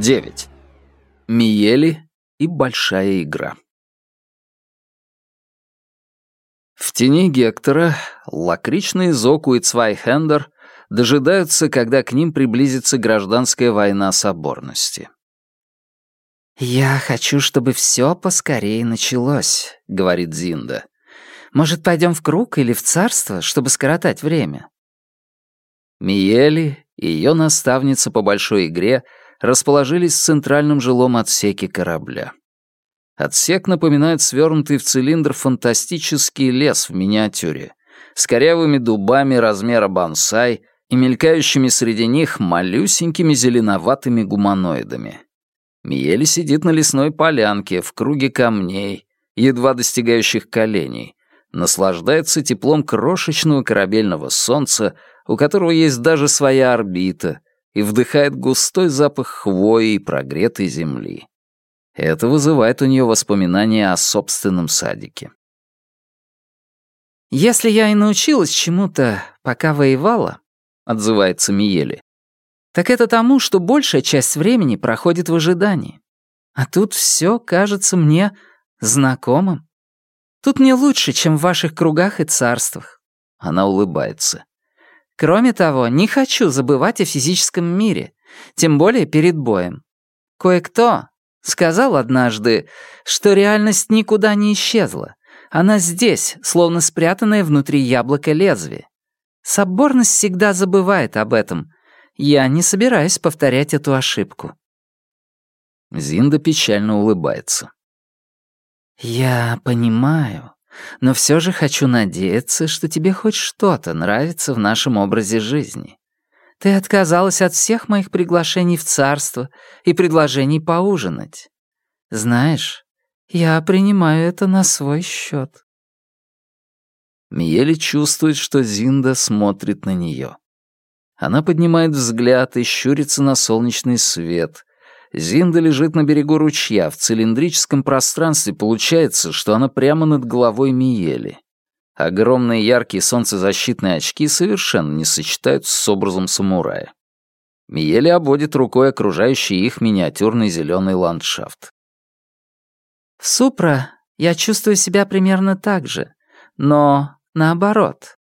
9. Миели и большая игра. В тени Гектора лакричные Зоку и Цвайхендер дожидаются, когда к ним приблизится гражданская война соборности. «Я хочу, чтобы все поскорее началось», — говорит Зинда. «Может, пойдем в круг или в царство, чтобы скоротать время?» Миели и ее наставница по большой игре расположились в центральном жилом отсеке корабля. Отсек напоминает свернутый в цилиндр фантастический лес в миниатюре, с корявыми дубами размера бонсай и мелькающими среди них малюсенькими зеленоватыми гуманоидами. Миели сидит на лесной полянке в круге камней, едва достигающих коленей, наслаждается теплом крошечного корабельного солнца, у которого есть даже своя орбита, и вдыхает густой запах хвои и прогретой земли. Это вызывает у нее воспоминания о собственном садике. «Если я и научилась чему-то, пока воевала», — отзывается Миели, «так это тому, что большая часть времени проходит в ожидании. А тут все кажется мне знакомым. Тут не лучше, чем в ваших кругах и царствах». Она улыбается. Кроме того, не хочу забывать о физическом мире, тем более перед боем. Кое-кто сказал однажды, что реальность никуда не исчезла. Она здесь, словно спрятанная внутри яблока лезвия. Соборность всегда забывает об этом. Я не собираюсь повторять эту ошибку. Зинда печально улыбается. «Я понимаю. Но все же хочу надеяться, что тебе хоть что-то нравится в нашем образе жизни. Ты отказалась от всех моих приглашений в царство и предложений поужинать. Знаешь, я принимаю это на свой счет. Миели чувствует, что Зинда смотрит на нее. Она поднимает взгляд и щурится на солнечный свет, Зинда лежит на берегу ручья, в цилиндрическом пространстве получается, что она прямо над головой Миели. Огромные яркие солнцезащитные очки совершенно не сочетаются с образом самурая. Миели обводит рукой окружающий их миниатюрный зеленый ландшафт. В Супра я чувствую себя примерно так же, но наоборот.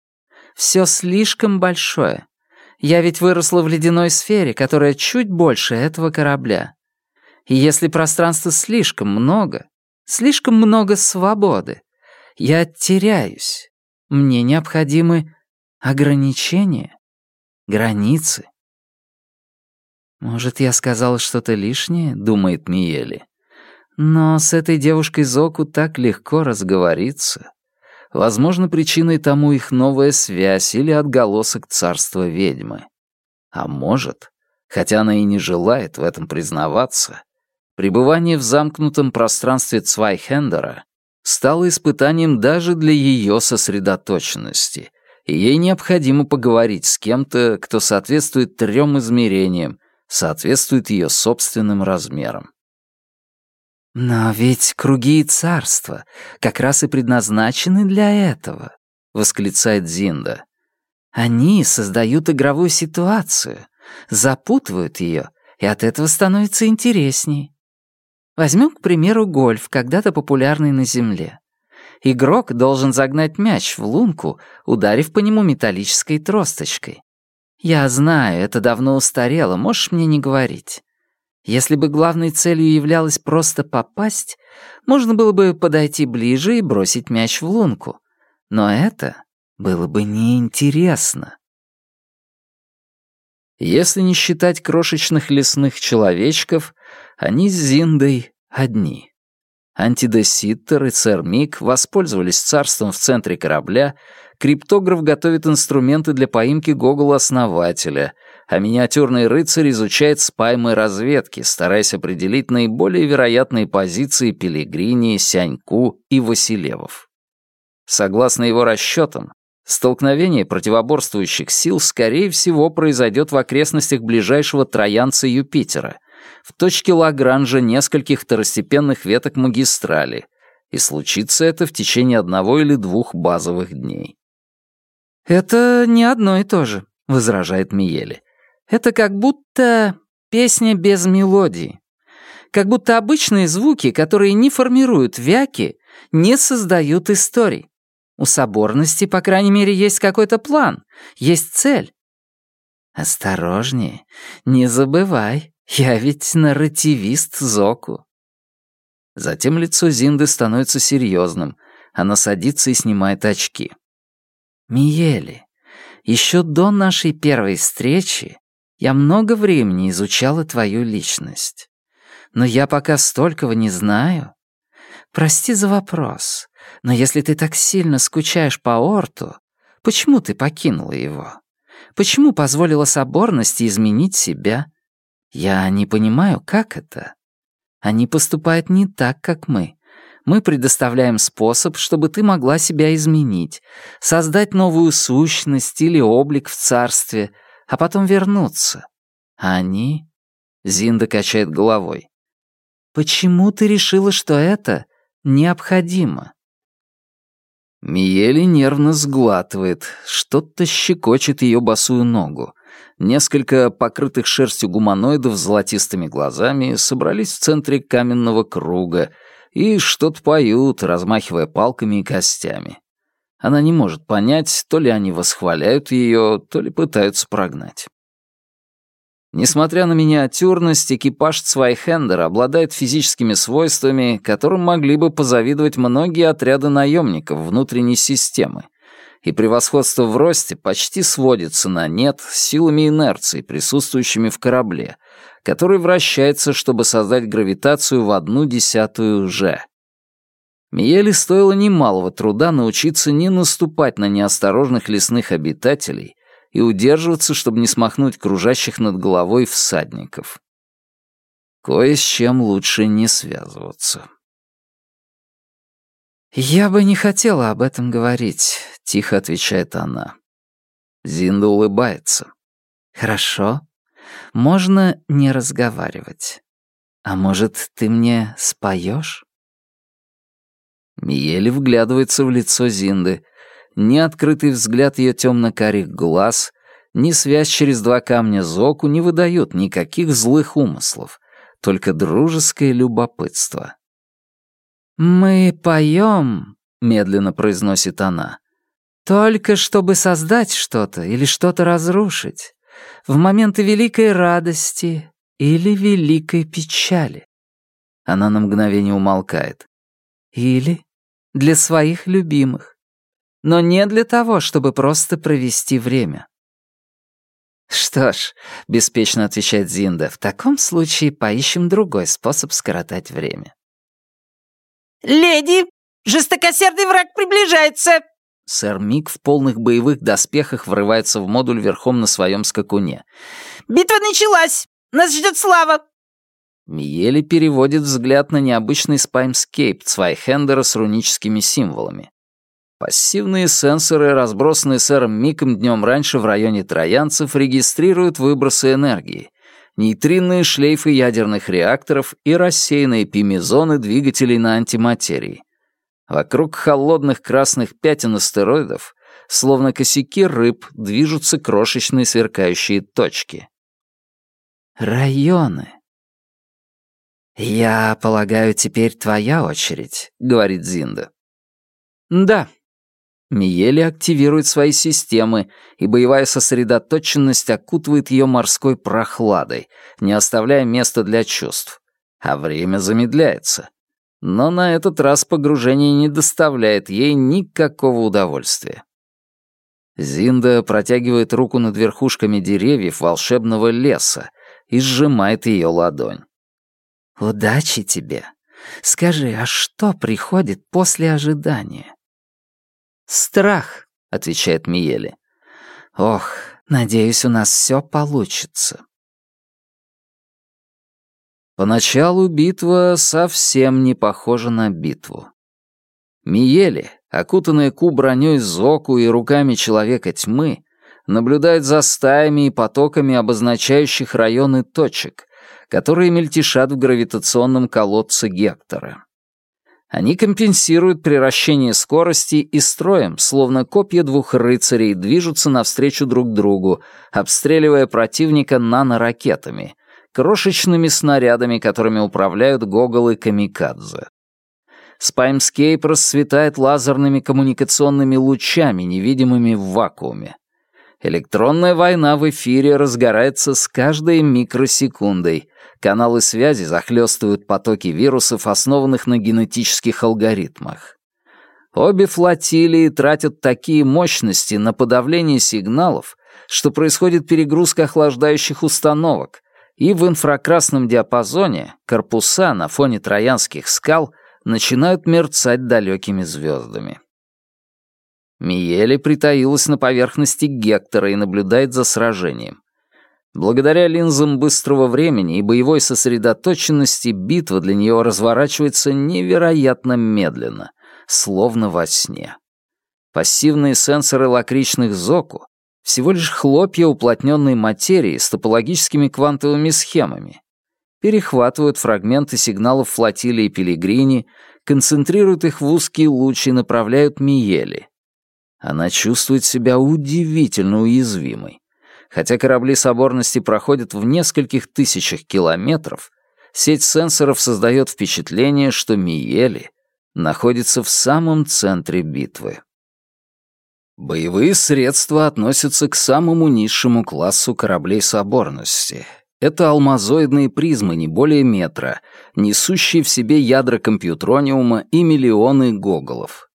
Все слишком большое. Я ведь выросла в ледяной сфере, которая чуть больше этого корабля. И если пространства слишком много, слишком много свободы, я теряюсь. Мне необходимы ограничения, границы. Может, я сказала что-то лишнее, думает Миели. Но с этой девушкой Зоку так легко разговориться. Возможно, причиной тому их новая связь или отголосок царства ведьмы. А может, хотя она и не желает в этом признаваться, Пребывание в замкнутом пространстве Цвайхендера стало испытанием даже для ее сосредоточенности, и ей необходимо поговорить с кем-то, кто соответствует трем измерениям, соответствует ее собственным размерам. «Но ведь круги и царства как раз и предназначены для этого», — восклицает Зинда. «Они создают игровую ситуацию, запутывают ее, и от этого становится интересней. Возьмем, к примеру, гольф, когда-то популярный на Земле. Игрок должен загнать мяч в лунку, ударив по нему металлической тросточкой. Я знаю, это давно устарело, можешь мне не говорить. Если бы главной целью являлось просто попасть, можно было бы подойти ближе и бросить мяч в лунку. Но это было бы неинтересно. Если не считать крошечных лесных человечков, они с Зиндой одни. Антидеситтер и сэр Мик воспользовались царством в центре корабля, криптограф готовит инструменты для поимки Гогола-основателя, а миниатюрный рыцарь изучает спаймы разведки, стараясь определить наиболее вероятные позиции Пелигрини, Сяньку и Василевов. Согласно его расчетам, столкновение противоборствующих сил, скорее всего, произойдет в окрестностях ближайшего троянца Юпитера — в точке Лагранжа нескольких второстепенных веток магистрали, и случится это в течение одного или двух базовых дней. «Это не одно и то же», — возражает Миели. «Это как будто песня без мелодии. Как будто обычные звуки, которые не формируют вяки, не создают историй. У соборности, по крайней мере, есть какой-то план, есть цель. Осторожнее, не забывай, я ведь нарративист Зоку. Затем лицо Зинды становится серьезным. Она садится и снимает очки. Миели, еще до нашей первой встречи я много времени изучала твою личность. Но я пока столького не знаю. Прости за вопрос, но если ты так сильно скучаешь по Орту, почему ты покинула его? Почему позволила соборности изменить себя? Я не понимаю, как это. Они поступают не так, как мы. Мы предоставляем способ, чтобы ты могла себя изменить, создать новую сущность или облик в царстве, а потом вернуться. А они... Зинда качает головой. Почему ты решила, что это необходимо? Миели нервно сглатывает, что-то щекочет ее босую ногу. Несколько покрытых шерстью гуманоидов с золотистыми глазами собрались в центре каменного круга и что-то поют, размахивая палками и костями. Она не может понять, то ли они восхваляют ее, то ли пытаются прогнать. Несмотря на миниатюрность, экипаж Цвайхендера обладает физическими свойствами, которым могли бы позавидовать многие отряды наемников внутренней системы, и превосходство в росте почти сводится на нет силами инерции, присутствующими в корабле, который вращается, чтобы создать гравитацию в одну десятую же. Миеле стоило немалого труда научиться не наступать на неосторожных лесных обитателей и удерживаться, чтобы не смахнуть кружащих над головой всадников. Кое с чем лучше не связываться. «Я бы не хотела об этом говорить», — тихо отвечает она. Зинда улыбается. «Хорошо. Можно не разговаривать. А может, ты мне споешь?» Миели вглядывается в лицо Зинды, ни открытый взгляд ее темно-карих глаз, ни связь через два камня Зоку не выдают никаких злых умыслов, только дружеское любопытство. «Мы поем», — медленно произносит она, — «только чтобы создать что-то или что-то разрушить, в моменты великой радости или великой печали». Она на мгновение умолкает. «Или для своих любимых но не для того, чтобы просто провести время. «Что ж», — беспечно отвечает Зинда, «в таком случае поищем другой способ скоротать время». «Леди, жестокосердый враг приближается!» Сэр Мик в полных боевых доспехах врывается в модуль верхом на своем скакуне. «Битва началась! Нас ждет слава!» Миели переводит взгляд на необычный спаймскейп Цвайхендера с руническими символами. Пассивные сенсоры, разбросанные сэром Миком днем раньше в районе троянцев, регистрируют выбросы энергии, нейтринные шлейфы ядерных реакторов и рассеянные пимизоны двигателей на антиматерии. Вокруг холодных красных пятен астероидов, словно косяки рыб, движутся крошечные сверкающие точки. «Районы», «Я полагаю, теперь твоя очередь», — говорит Зинда. «Да», Миели активирует свои системы, и боевая сосредоточенность окутывает ее морской прохладой, не оставляя места для чувств. А время замедляется. Но на этот раз погружение не доставляет ей никакого удовольствия. Зинда протягивает руку над верхушками деревьев волшебного леса и сжимает ее ладонь. «Удачи тебе. Скажи, а что приходит после ожидания?» «Страх», — отвечает Миели. «Ох, надеюсь, у нас все получится». Поначалу битва совсем не похожа на битву. Миели, окутанная ку броней Зоку и руками Человека Тьмы, наблюдает за стаями и потоками обозначающих районы точек, которые мельтешат в гравитационном колодце Гектора. Они компенсируют приращение скорости и строем, словно копья двух рыцарей, движутся навстречу друг другу, обстреливая противника наноракетами, крошечными снарядами, которыми управляют гоголы камикадзе. Спаймскейп расцветает лазерными коммуникационными лучами, невидимыми в вакууме. Электронная война в эфире разгорается с каждой микросекундой. Каналы связи захлестывают потоки вирусов, основанных на генетических алгоритмах. Обе флотилии тратят такие мощности на подавление сигналов, что происходит перегрузка охлаждающих установок, и в инфракрасном диапазоне корпуса на фоне троянских скал начинают мерцать далекими звездами. Миели притаилась на поверхности Гектора и наблюдает за сражением. Благодаря линзам быстрого времени и боевой сосредоточенности битва для нее разворачивается невероятно медленно, словно во сне. Пассивные сенсоры лакричных Зоку — всего лишь хлопья уплотненной материи с топологическими квантовыми схемами. Перехватывают фрагменты сигналов флотилии Пилигрини, концентрируют их в узкие лучи и направляют Миели. Она чувствует себя удивительно уязвимой. Хотя корабли соборности проходят в нескольких тысячах километров, сеть сенсоров создает впечатление, что Миели находится в самом центре битвы. Боевые средства относятся к самому низшему классу кораблей соборности. Это алмазоидные призмы не более метра, несущие в себе ядра компьютрониума и миллионы гоголов.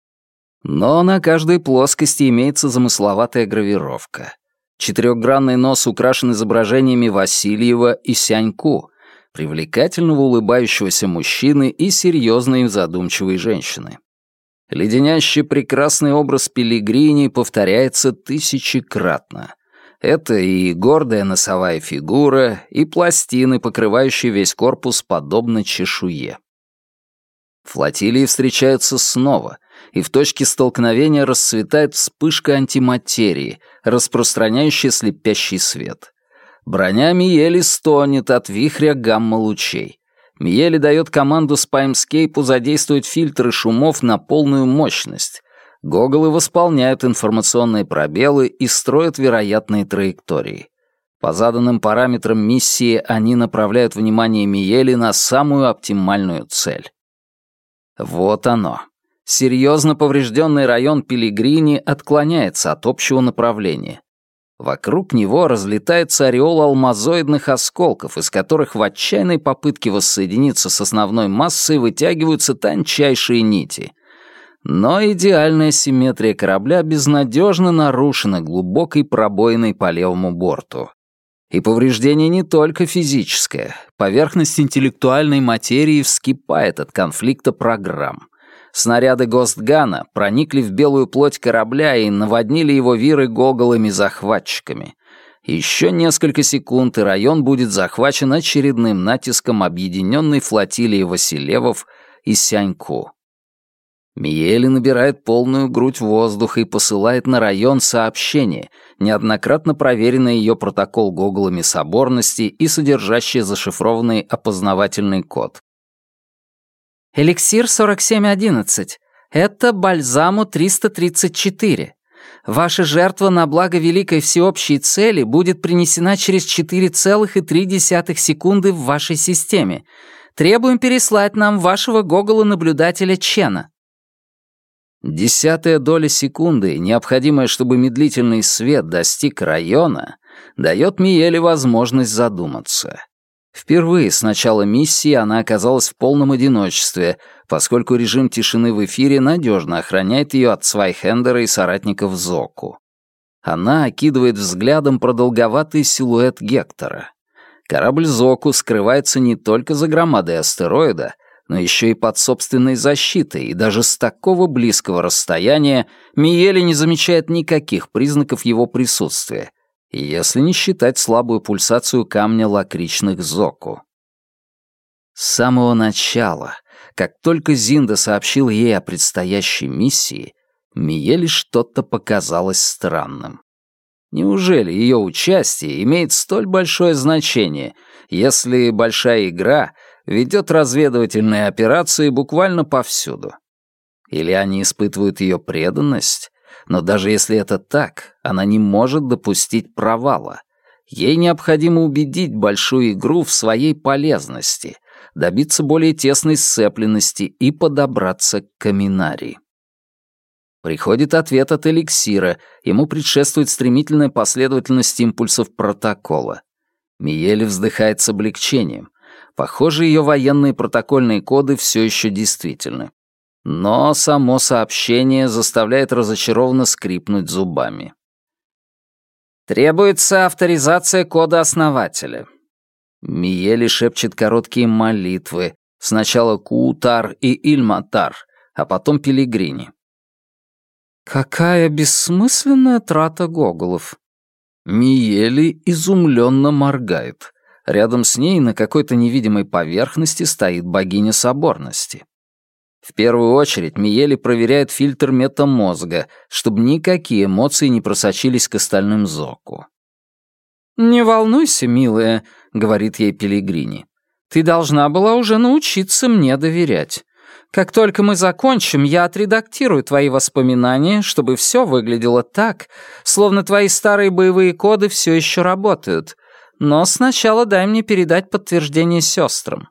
Но на каждой плоскости имеется замысловатая гравировка. Четырехгранный нос украшен изображениями Васильева и Сяньку, привлекательного улыбающегося мужчины и серьезной задумчивой женщины. Леденящий прекрасный образ Пилигрини повторяется тысячекратно. Это и гордая носовая фигура, и пластины, покрывающие весь корпус подобно чешуе. Флотилии встречаются снова, и в точке столкновения расцветает вспышка антиматерии, распространяющая слепящий свет. Броня Миели стонет от вихря гамма-лучей. Миели дает команду Спаймскейпу задействовать фильтры шумов на полную мощность. Гоголы восполняют информационные пробелы и строят вероятные траектории. По заданным параметрам миссии они направляют внимание Миели на самую оптимальную цель. Вот оно. Серьезно поврежденный район Пилигрини отклоняется от общего направления. Вокруг него разлетается ореол алмазоидных осколков, из которых в отчаянной попытке воссоединиться с основной массой вытягиваются тончайшие нити. Но идеальная симметрия корабля безнадежно нарушена глубокой пробоиной по левому борту. И повреждение не только физическое. Поверхность интеллектуальной материи вскипает от конфликта программ. Снаряды Гостгана проникли в белую плоть корабля и наводнили его виры гоголами-захватчиками. Еще несколько секунд, и район будет захвачен очередным натиском объединенной флотилии Василевов и Сяньку. Миели набирает полную грудь воздуха и посылает на район сообщение, неоднократно проверенный ее протокол гоголами соборности и содержащий зашифрованный опознавательный код. Эликсир 4711. Это бальзаму 334. Ваша жертва на благо великой всеобщей цели будет принесена через 4,3 секунды в вашей системе. Требуем переслать нам вашего гогола-наблюдателя Чена. Десятая доля секунды, необходимая, чтобы медлительный свет достиг района, дает Миеле возможность задуматься. Впервые с начала миссии она оказалась в полном одиночестве, поскольку режим тишины в эфире надежно охраняет ее от Свайхендера и соратников Зоку. Она окидывает взглядом продолговатый силуэт Гектора. Корабль Зоку скрывается не только за громадой астероида, но еще и под собственной защитой, и даже с такого близкого расстояния Миели не замечает никаких признаков его присутствия, если не считать слабую пульсацию камня лакричных Зоку. С самого начала, как только Зинда сообщил ей о предстоящей миссии, Миеле что-то показалось странным. Неужели ее участие имеет столь большое значение, если большая игра ведет разведывательные операции буквально повсюду? Или они испытывают ее преданность, но даже если это так, она не может допустить провала. Ей необходимо убедить большую игру в своей полезности, добиться более тесной сцепленности и подобраться к каминарии. Приходит ответ от эликсира, ему предшествует стремительная последовательность импульсов протокола. Миели вздыхает с облегчением. Похоже, ее военные протокольные коды все еще действительны. Но само сообщение заставляет разочарованно скрипнуть зубами. Требуется авторизация кода основателя. Миели шепчет короткие молитвы. Сначала Куутар и Ильматар, а потом Пилигрини. Какая бессмысленная трата гоголов. Миели изумленно моргает. Рядом с ней на какой-то невидимой поверхности стоит богиня соборности. В первую очередь Миели проверяет фильтр метамозга, чтобы никакие эмоции не просочились к остальным Зоку. «Не волнуйся, милая», — говорит ей Пелигрини. «Ты должна была уже научиться мне доверять. Как только мы закончим, я отредактирую твои воспоминания, чтобы все выглядело так, словно твои старые боевые коды все еще работают. Но сначала дай мне передать подтверждение сестрам.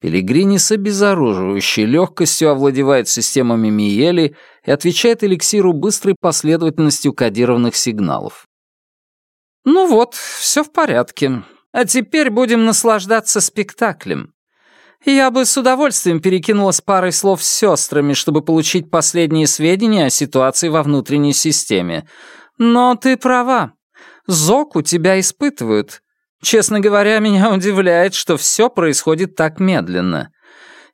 Пелигрини с обезоруживающей легкостью овладевает системами Миели и отвечает эликсиру быстрой последовательностью кодированных сигналов. «Ну вот, все в порядке. А теперь будем наслаждаться спектаклем. Я бы с удовольствием перекинулась парой слов с сестрами, чтобы получить последние сведения о ситуации во внутренней системе. Но ты права. Зоку тебя испытывают, Честно говоря, меня удивляет, что все происходит так медленно.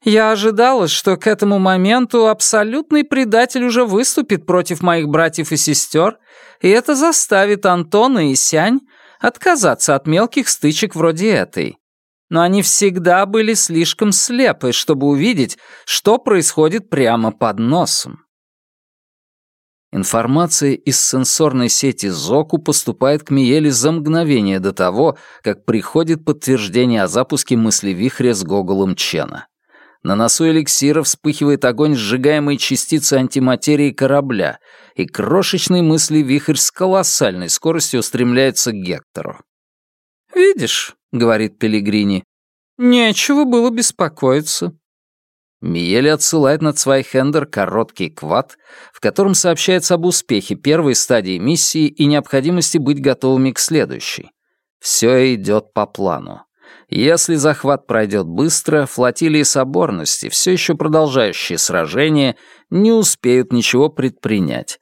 Я ожидала, что к этому моменту абсолютный предатель уже выступит против моих братьев и сестер, и это заставит Антона и Сянь отказаться от мелких стычек вроде этой. Но они всегда были слишком слепы, чтобы увидеть, что происходит прямо под носом. Информация из сенсорной сети ЗОКу поступает к Миеле за мгновение до того, как приходит подтверждение о запуске мыслевихря с Гоголом Чена. На носу эликсира вспыхивает огонь сжигаемой частицы антиматерии корабля, и крошечный мыслевихрь с колоссальной скоростью устремляется к Гектору. «Видишь», — говорит Пелигрини, — «нечего было беспокоиться. Миели отсылает на Цвайхендер короткий квад, в котором сообщается об успехе первой стадии миссии и необходимости быть готовыми к следующей. Все идет по плану. Если захват пройдет быстро, флотилии соборности, все еще продолжающие сражение, не успеют ничего предпринять.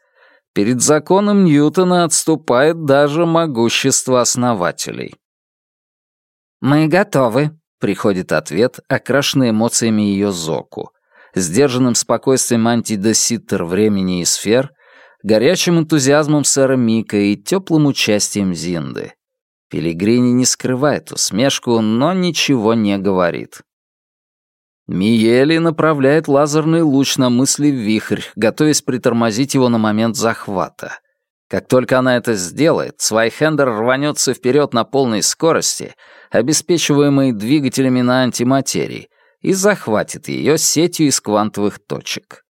Перед законом Ньютона отступает даже могущество основателей. «Мы готовы», Приходит ответ, окрашенный эмоциями ее Зоку, сдержанным спокойствием антидоситтер времени и сфер, горячим энтузиазмом сэра Мика и теплым участием Зинды. Пилигрини не скрывает усмешку, но ничего не говорит. Миели направляет лазерный луч на мысли в вихрь, готовясь притормозить его на момент захвата. Как только она это сделает, Свайхендер рванется вперед на полной скорости, обеспечиваемой двигателями на антиматерии, и захватит ее сетью из квантовых точек.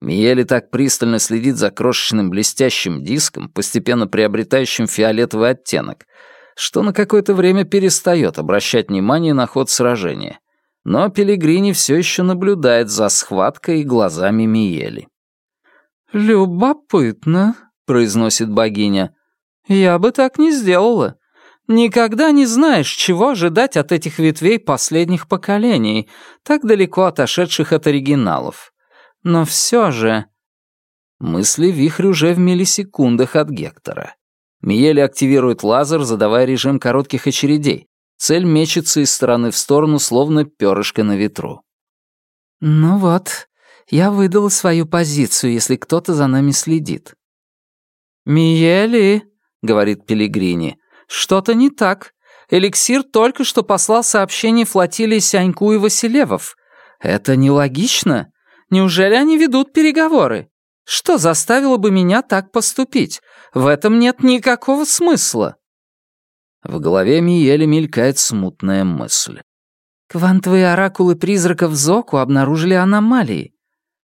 Миели так пристально следит за крошечным блестящим диском, постепенно приобретающим фиолетовый оттенок, что на какое-то время перестает обращать внимание на ход сражения. Но Пелигрини все еще наблюдает за схваткой глазами Миели. «Любопытно», произносит богиня. «Я бы так не сделала. Никогда не знаешь, чего ожидать от этих ветвей последних поколений, так далеко отошедших от оригиналов. Но все же...» Мысли вихрь уже в миллисекундах от Гектора. Миели активирует лазер, задавая режим коротких очередей. Цель мечется из стороны в сторону, словно перышко на ветру. «Ну вот, я выдала свою позицию, если кто-то за нами следит. «Миели», — говорит Пелигрини, — «что-то не так. Эликсир только что послал сообщение флотилии Сяньку и Василевов. Это нелогично. Неужели они ведут переговоры? Что заставило бы меня так поступить? В этом нет никакого смысла». В голове Миели мелькает смутная мысль. Квантовые оракулы призраков Зоку обнаружили аномалии.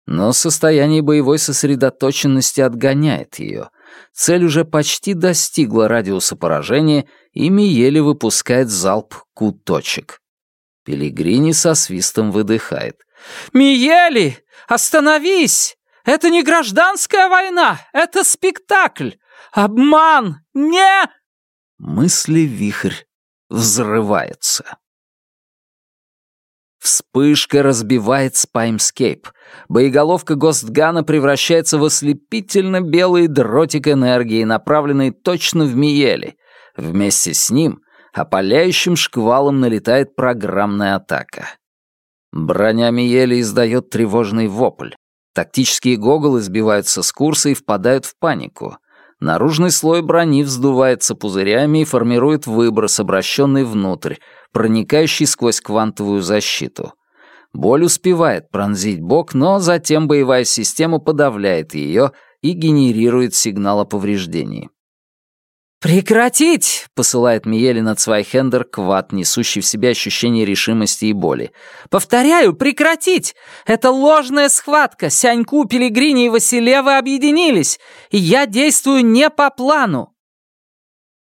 Но состояние боевой сосредоточенности отгоняет ее — цель уже почти достигла радиуса поражения, и Миели выпускает залп Q-точек. Пелигрини со свистом выдыхает. «Миели, остановись! Это не гражданская война, это спектакль! Обман! Не...» Мысли-вихрь взрывается. Вспышка разбивает спаймскейп. Боеголовка Гостгана превращается в ослепительно белый дротик энергии, направленный точно в Миели. Вместе с ним опаляющим шквалом налетает программная атака. Броня Миели издает тревожный вопль. Тактические гоголы сбиваются с курса и впадают в панику. Наружный слой брони вздувается пузырями и формирует выброс, обращенный внутрь, проникающий сквозь квантовую защиту. Боль успевает пронзить бок, но затем боевая система подавляет ее и генерирует сигнал о повреждении. «Прекратить!» — посылает Миели над Свайхендер квад, несущий в себе ощущение решимости и боли. «Повторяю, прекратить! Это ложная схватка! Сяньку, Пелигрини и Василева объединились, и я действую не по плану!»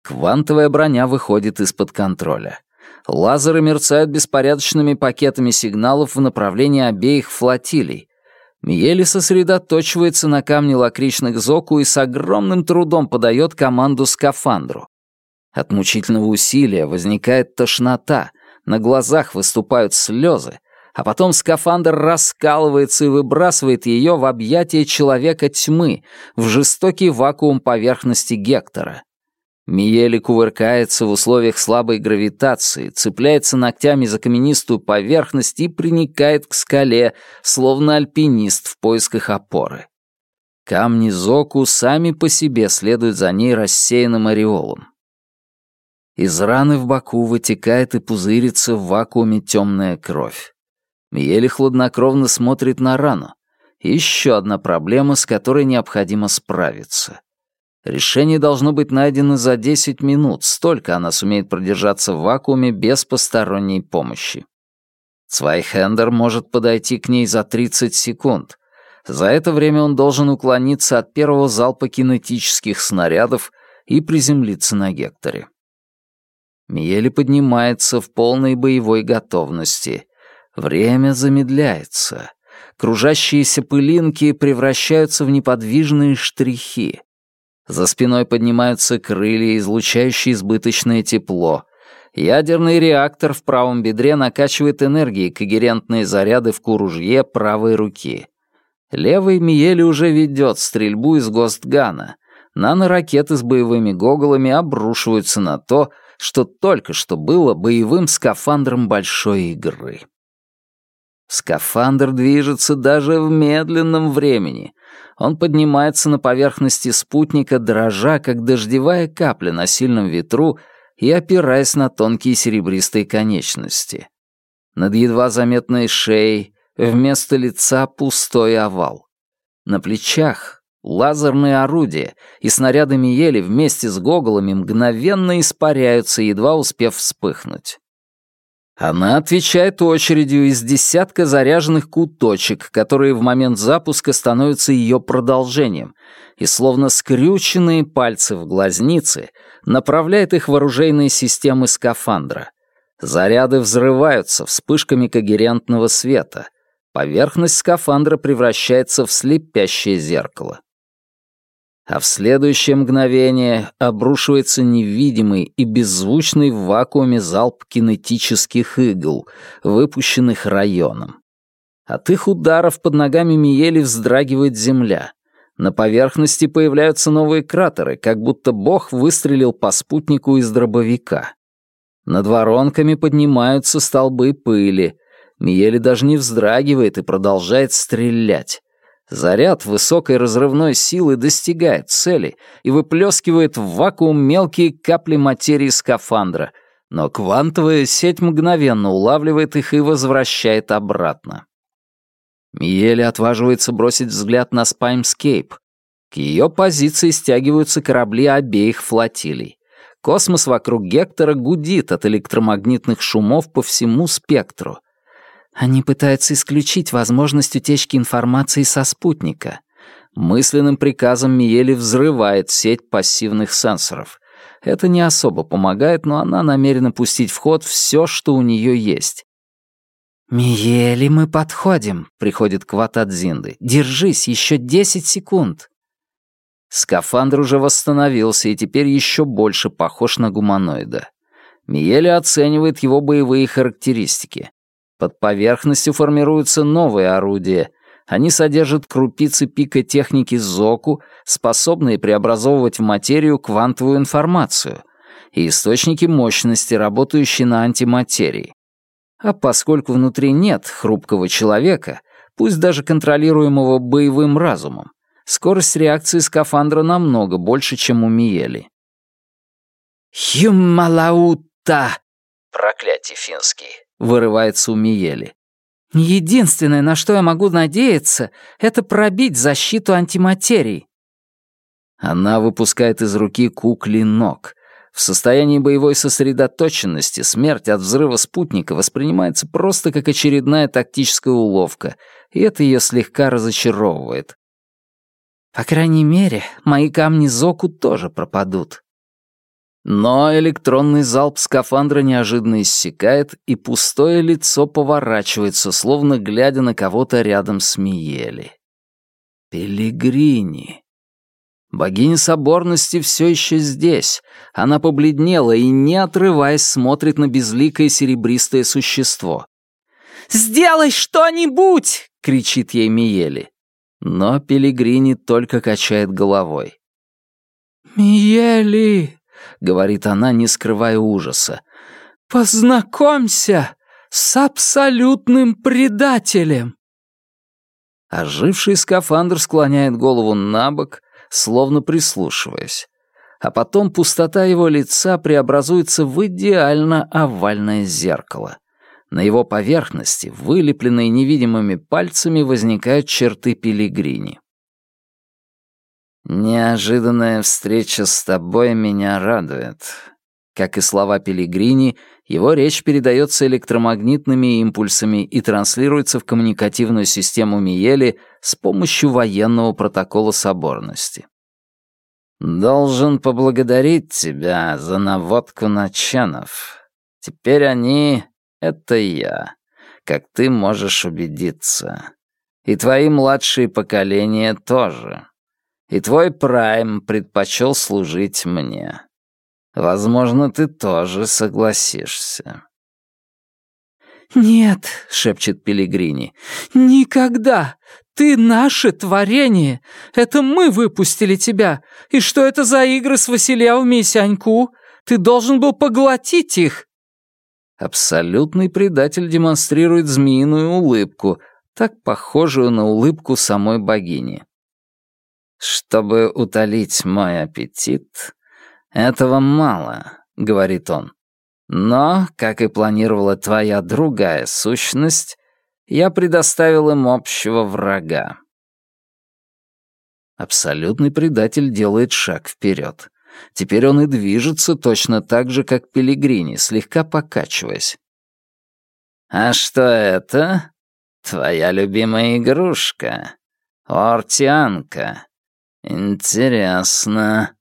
Квантовая броня выходит из-под контроля. Лазеры мерцают беспорядочными пакетами сигналов в направлении обеих флотилий. Миели сосредоточивается на камне лакричных Зоку и с огромным трудом подает команду скафандру. От мучительного усилия возникает тошнота, на глазах выступают слезы, а потом скафандр раскалывается и выбрасывает ее в объятия человека тьмы, в жестокий вакуум поверхности Гектора. Миели кувыркается в условиях слабой гравитации, цепляется ногтями за каменистую поверхность и приникает к скале, словно альпинист в поисках опоры. Камни Зоку сами по себе следуют за ней рассеянным ореолом. Из раны в боку вытекает и пузырится в вакууме темная кровь. Миели хладнокровно смотрит на рану. Еще одна проблема, с которой необходимо справиться. Решение должно быть найдено за 10 минут, столько она сумеет продержаться в вакууме без посторонней помощи. Свайхендер может подойти к ней за 30 секунд. За это время он должен уклониться от первого залпа кинетических снарядов и приземлиться на Гекторе. Миели поднимается в полной боевой готовности. Время замедляется. Кружащиеся пылинки превращаются в неподвижные штрихи. За спиной поднимаются крылья, излучающие избыточное тепло. Ядерный реактор в правом бедре накачивает энергией когерентные заряды в куружье правой руки. Левый Миели уже ведет стрельбу из Гостгана. Наноракеты с боевыми гоголами обрушиваются на то, что только что было боевым скафандром большой игры. Скафандр движется даже в медленном времени. Он поднимается на поверхности спутника, дрожа, как дождевая капля на сильном ветру и опираясь на тонкие серебристые конечности. Над едва заметной шеей вместо лица пустой овал. На плечах лазерные орудия, и снаряды Миели вместе с гоголами мгновенно испаряются, едва успев вспыхнуть. Она отвечает очередью из десятка заряженных куточек, которые в момент запуска становятся ее продолжением, и словно скрюченные пальцы в глазнице направляет их в оружейные системы скафандра. Заряды взрываются вспышками когерентного света. Поверхность скафандра превращается в слепящее зеркало а в следующее мгновение обрушивается невидимый и беззвучный в вакууме залп кинетических игл, выпущенных районом. От их ударов под ногами Миели вздрагивает земля. На поверхности появляются новые кратеры, как будто бог выстрелил по спутнику из дробовика. Над воронками поднимаются столбы пыли. Миели даже не вздрагивает и продолжает стрелять. Заряд высокой разрывной силы достигает цели и выплескивает в вакуум мелкие капли материи скафандра, но квантовая сеть мгновенно улавливает их и возвращает обратно. Миели отваживается бросить взгляд на Спаймскейп. К ее позиции стягиваются корабли обеих флотилий. Космос вокруг Гектора гудит от электромагнитных шумов по всему спектру — они пытаются исключить возможность утечки информации со спутника. Мысленным приказом Миели взрывает сеть пассивных сенсоров. Это не особо помогает, но она намерена пустить в ход все, что у нее есть. «Миели, мы подходим», — приходит Кват от. «Держись, еще десять секунд». Скафандр уже восстановился и теперь еще больше похож на гуманоида. Миели оценивает его боевые характеристики. Под поверхностью формируются новые орудия. Они содержат крупицы пика техники Зоку, способные преобразовывать в материю квантовую информацию, и источники мощности, работающие на антиматерии. А поскольку внутри нет хрупкого человека, пусть даже контролируемого боевым разумом, скорость реакции скафандра намного больше, чем у Миели. «Юмалаута!» Проклятие финский. Вырывается у Миели. «Единственное, на что я могу надеяться, это пробить защиту антиматерии». Она выпускает из руки кукли ног. В состоянии боевой сосредоточенности смерть от взрыва спутника воспринимается просто как очередная тактическая уловка, и это ее слегка разочаровывает. По крайней мере, мои камни Зоку тоже пропадут. Но электронный залп скафандра неожиданно иссякает, и пустое лицо поворачивается, словно глядя на кого-то рядом с Миели. Пелигрини. Богиня соборности все еще здесь. Она побледнела и, не отрываясь, смотрит на безликое серебристое существо. «Сделай что-нибудь!» — кричит ей Миели. Но Пелигрини только качает головой. «Миели!» — говорит она, не скрывая ужаса. «Познакомься с абсолютным предателем!» Оживший скафандр склоняет голову на бок, словно прислушиваясь. А потом пустота его лица преобразуется в идеально овальное зеркало. На его поверхности, вылепленные невидимыми пальцами, возникают черты пилигрини. «Неожиданная встреча с тобой меня радует». Как и слова Пелигрини, его речь передается электромагнитными импульсами и транслируется в коммуникативную систему Миели с помощью военного протокола соборности. «Должен поблагодарить тебя за наводку на чанов. Теперь они — это я, как ты можешь убедиться. И твои младшие поколения тоже. И твой Прайм предпочел служить мне. Возможно, ты тоже согласишься». «Нет», — шепчет Пелигрини, — «никогда! Ты наше творение! Это мы выпустили тебя! И что это за игры с Василевыми и Сяньку? Ты должен был поглотить их!» Абсолютный предатель демонстрирует змеиную улыбку, так похожую на улыбку самой богини. «Чтобы утолить мой аппетит, этого мало», — говорит он. «Но, как и планировала твоя другая сущность, я предоставил им общего врага». Абсолютный предатель делает шаг вперед. Теперь он и движется точно так же, как Пелигрини, слегка покачиваясь. «А что это? Твоя любимая игрушка. Ортианка. Интересно.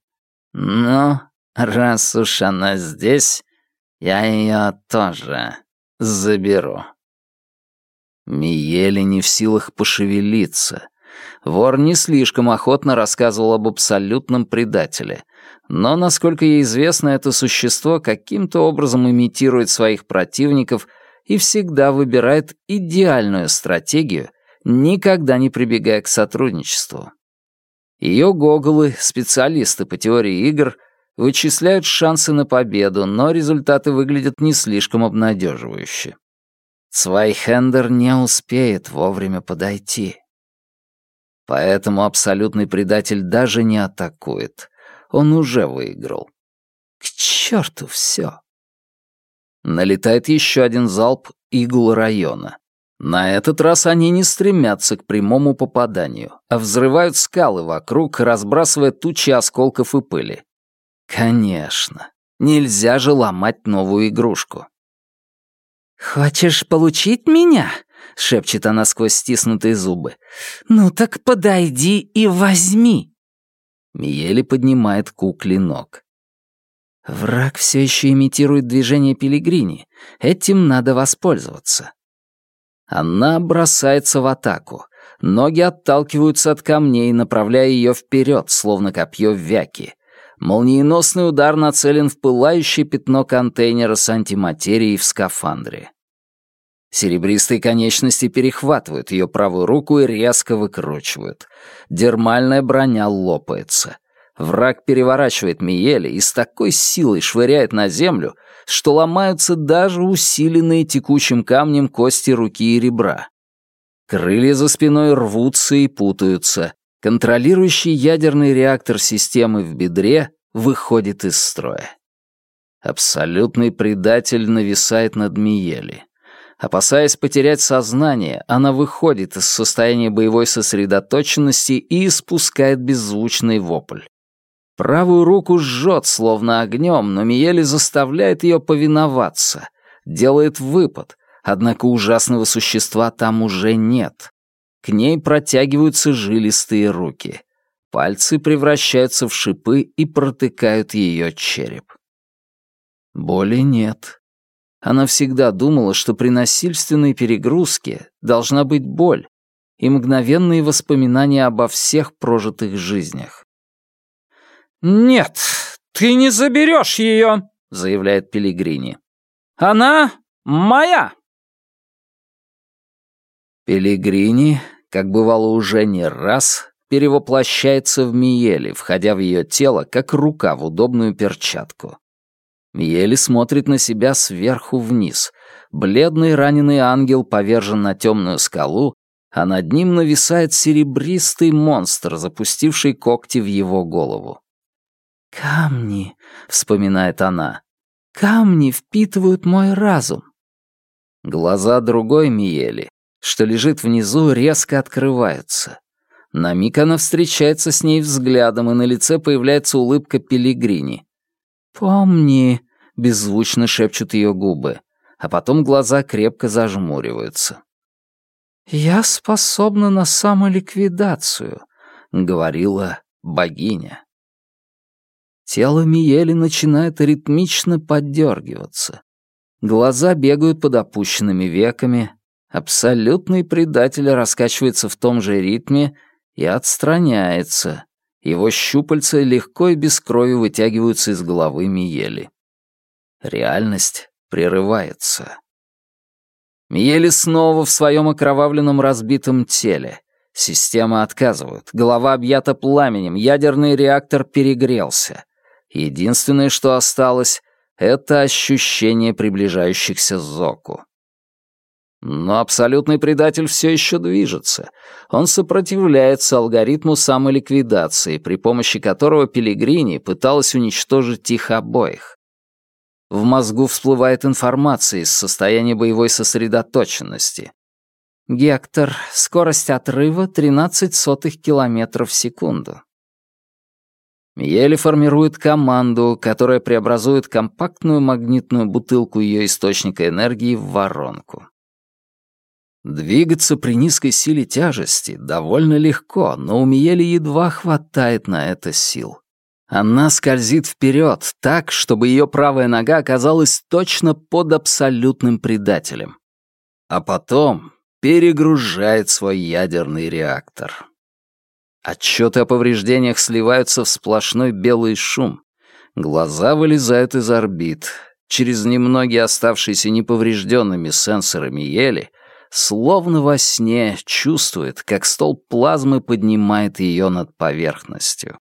Ну, раз уж она здесь, я ее тоже заберу. Миели не в силах пошевелиться. Вор не слишком охотно рассказывал об абсолютном предателе, но, насколько ей известно, это существо каким-то образом имитирует своих противников и всегда выбирает идеальную стратегию, никогда не прибегая к сотрудничеству. Ее гоголы, специалисты по теории игр, вычисляют шансы на победу, но результаты выглядят не слишком обнадеживающе. Свайхендер не успеет вовремя подойти. Поэтому абсолютный предатель даже не атакует. Он уже выиграл. К черту все. Налетает еще один залп игл района. На этот раз они не стремятся к прямому попаданию, а взрывают скалы вокруг, разбрасывая тучи осколков и пыли. Конечно, нельзя же ломать новую игрушку. «Хочешь получить меня?» — шепчет она сквозь стиснутые зубы. «Ну так подойди и возьми!» Миели поднимает куклинок. Враг все еще имитирует движение Пилигрини. Этим надо воспользоваться. Она бросается в атаку. Ноги отталкиваются от камней, направляя ее вперед, словно копье вяки. Молниеносный удар нацелен в пылающее пятно контейнера с антиматерией в скафандре. Серебристые конечности перехватывают ее правую руку и резко выкручивают. Дермальная броня лопается. Враг переворачивает Миели и с такой силой швыряет на землю, что ломаются даже усиленные текучим камнем кости руки и ребра. Крылья за спиной рвутся и путаются. Контролирующий ядерный реактор системы в бедре выходит из строя. Абсолютный предатель нависает над Миели. Опасаясь потерять сознание, она выходит из состояния боевой сосредоточенности и испускает беззвучный вопль. Правую руку жжет, словно огнем, но Миели заставляет ее повиноваться. Делает выпад, однако ужасного существа там уже нет. К ней протягиваются жилистые руки. Пальцы превращаются в шипы и протыкают ее череп. Боли нет. Она всегда думала, что при насильственной перегрузке должна быть боль и мгновенные воспоминания обо всех прожитых жизнях. «Нет, ты не заберешь ее», — заявляет Пелигрини. «Она моя!» Пелигрини как бывало уже не раз, перевоплощается в Миели, входя в ее тело, как рука в удобную перчатку. Миели смотрит на себя сверху вниз. Бледный раненый ангел повержен на темную скалу, а над ним нависает серебристый монстр, запустивший когти в его голову. «Камни», — вспоминает она, — «камни впитывают мой разум». Глаза другой Миели, что лежит внизу, резко открываются. На миг она встречается с ней взглядом, и на лице появляется улыбка Пилигрини. «Помни», — беззвучно шепчут ее губы, а потом глаза крепко зажмуриваются. «Я способна на самоликвидацию», — говорила богиня. Тело Миели начинает ритмично поддергиваться. Глаза бегают под опущенными веками, Абсолютный предатель раскачивается в том же ритме и отстраняется. Его щупальца легко и без крови вытягиваются из головы Миели. Реальность прерывается. Миели снова в своем окровавленном разбитом теле. Система отказывает. Голова объята пламенем, ядерный реактор перегрелся. Единственное, что осталось, — это ощущение приближающихся Зоку. Но абсолютный предатель все еще движется. Он сопротивляется алгоритму самоликвидации, при помощи которого Пилигрини пыталась уничтожить их обоих. В мозгу всплывает информация из состояния боевой сосредоточенности. Гектор, скорость отрыва 13 сотых километров в секунду. Еле формирует команду, которая преобразует компактную магнитную бутылку ее источника энергии в воронку. Двигаться при низкой силе тяжести довольно легко, но у Миели едва хватает на это сил. Она скользит вперед так, чтобы ее правая нога оказалась точно под абсолютным предателем. А потом перегружает свой ядерный реактор. Отчеты о повреждениях сливаются в сплошной белый шум. Глаза вылезают из орбит. Через немногие оставшиеся неповрежденными сенсорами ели словно во сне чувствует, как стол плазмы поднимает ее над поверхностью.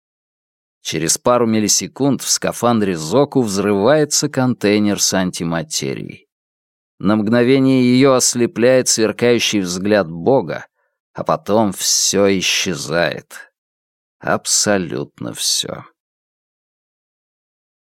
Через пару миллисекунд в скафандре Зоку взрывается контейнер с антиматерией. На мгновение ее ослепляет сверкающий взгляд Бога, а потом все исчезает. Абсолютно все.